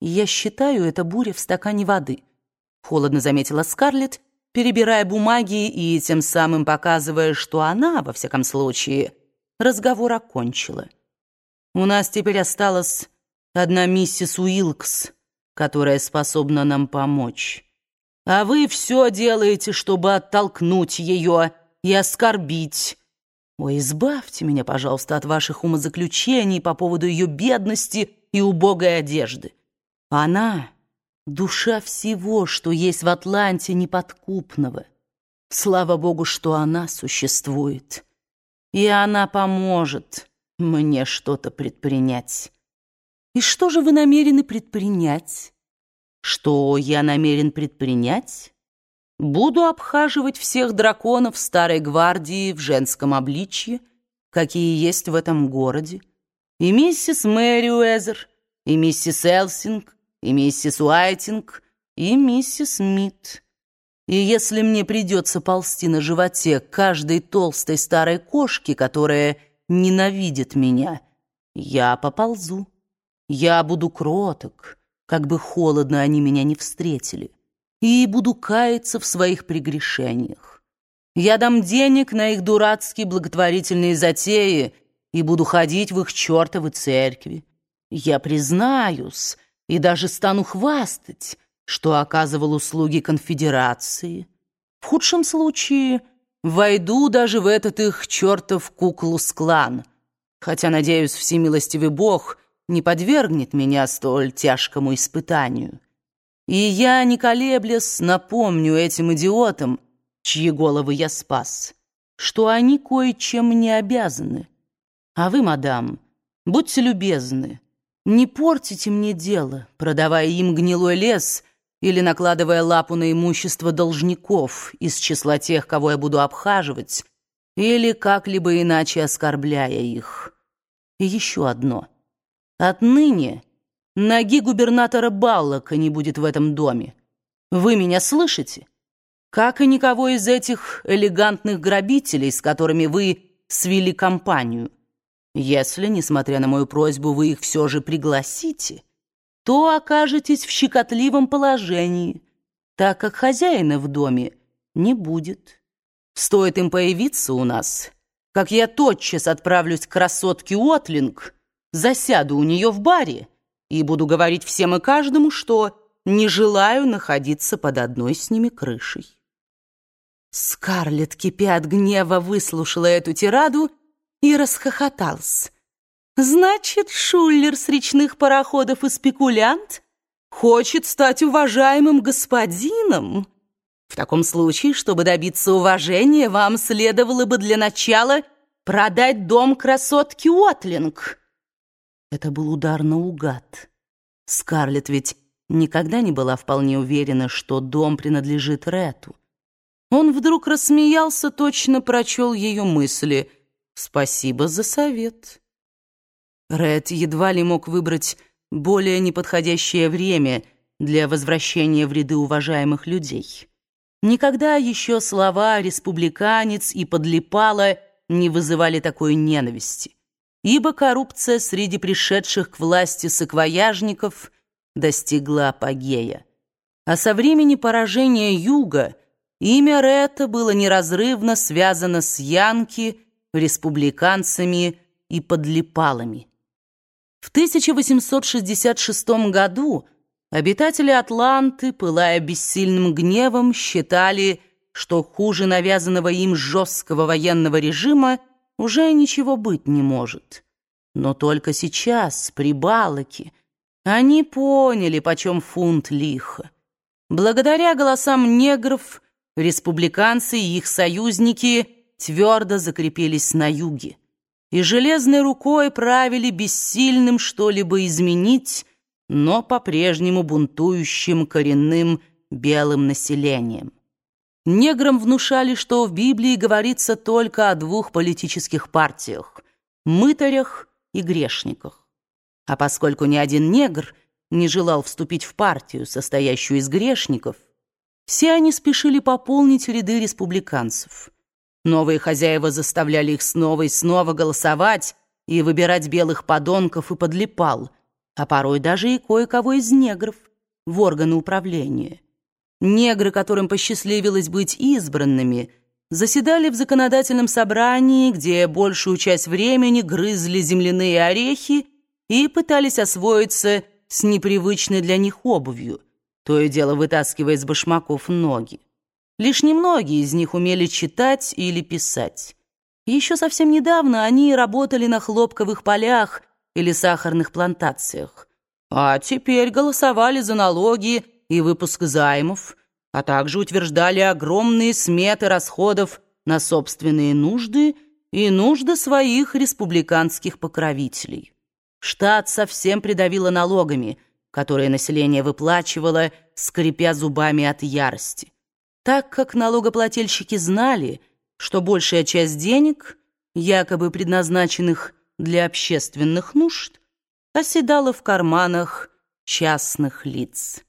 Я считаю, это буря в стакане воды. Холодно заметила Скарлетт, перебирая бумаги и тем самым показывая, что она, во всяком случае, разговор окончила. У нас теперь осталась одна миссис Уилкс, которая способна нам помочь. А вы все делаете, чтобы оттолкнуть ее и оскорбить. Ой, избавьте меня, пожалуйста, от ваших умозаключений по поводу ее бедности и убогой одежды. Она — душа всего, что есть в Атланте неподкупного. Слава Богу, что она существует. И она поможет мне что-то предпринять. И что же вы намерены предпринять? Что я намерен предпринять? Буду обхаживать всех драконов Старой Гвардии в женском обличье, какие есть в этом городе. И миссис Мэри Уэзер, и миссис Элсинг, и миссис Уайтинг, и миссис Мит. И если мне придется ползти на животе каждой толстой старой кошки, которая ненавидит меня, я поползу. Я буду кроток, как бы холодно они меня не встретили, и буду каяться в своих прегрешениях. Я дам денег на их дурацкие благотворительные затеи и буду ходить в их чертовы церкви. Я признаюсь и даже стану хвастать, что оказывал услуги конфедерации. В худшем случае войду даже в этот их чертов куклус-клан, хотя, надеюсь, всемилостивый Бог — не подвергнет меня столь тяжкому испытанию. И я, не колеблясь, напомню этим идиотам, чьи головы я спас, что они кое-чем мне обязаны. А вы, мадам, будьте любезны, не портите мне дело, продавая им гнилой лес или накладывая лапу на имущество должников из числа тех, кого я буду обхаживать, или как-либо иначе оскорбляя их. И еще одно — Отныне ноги губернатора Баллока не будет в этом доме. Вы меня слышите? Как и никого из этих элегантных грабителей, с которыми вы свели компанию. Если, несмотря на мою просьбу, вы их все же пригласите, то окажетесь в щекотливом положении, так как хозяина в доме не будет. Стоит им появиться у нас, как я тотчас отправлюсь к красотке Уотлинг — засяду у нее в баре и буду говорить всем и каждому, что не желаю находиться под одной с ними крышей. Скарлетт, кипя от гнева, выслушала эту тираду и расхохотался. «Значит, шуллер с речных пароходов и спекулянт хочет стать уважаемым господином? В таком случае, чтобы добиться уважения, вам следовало бы для начала продать дом красотки Уотлинг». Это был удар наугад. Скарлетт ведь никогда не была вполне уверена, что дом принадлежит Рету. Он вдруг рассмеялся, точно прочел ее мысли. «Спасибо за совет». Ред едва ли мог выбрать более неподходящее время для возвращения в ряды уважаемых людей. Никогда еще слова «республиканец» и «подлипала» не вызывали такой ненависти ибо коррупция среди пришедших к власти саквояжников достигла апогея. А со времени поражения Юга имя Ретта было неразрывно связано с Янки, республиканцами и подлипалами. В 1866 году обитатели Атланты, пылая бессильным гневом, считали, что хуже навязанного им жесткого военного режима уже ничего быть не может. Но только сейчас, при Балаке, они поняли, почем фунт лиха. Благодаря голосам негров, республиканцы и их союзники твердо закрепились на юге и железной рукой правили бессильным что-либо изменить, но по-прежнему бунтующим коренным белым населением. Неграм внушали, что в Библии говорится только о двух политических партиях – мытарях и грешниках. А поскольку ни один негр не желал вступить в партию, состоящую из грешников, все они спешили пополнить ряды республиканцев. Новые хозяева заставляли их снова и снова голосовать и выбирать белых подонков и подлипал, а порой даже и кое-кого из негров в органы управления. Негры, которым посчастливилось быть избранными, заседали в законодательном собрании, где большую часть времени грызли земляные орехи и пытались освоиться с непривычной для них обувью, то и дело вытаскивая из башмаков ноги. Лишь немногие из них умели читать или писать. еще совсем недавно они работали на хлопковых полях или сахарных плантациях. А теперь голосовали за налоги и выпуск займов, а также утверждали огромные сметы расходов на собственные нужды и нужды своих республиканских покровителей. Штат совсем придавило налогами, которые население выплачивало, скрипя зубами от ярости. Так как налогоплательщики знали, что большая часть денег, якобы предназначенных для общественных нужд, оседала в карманах частных лиц.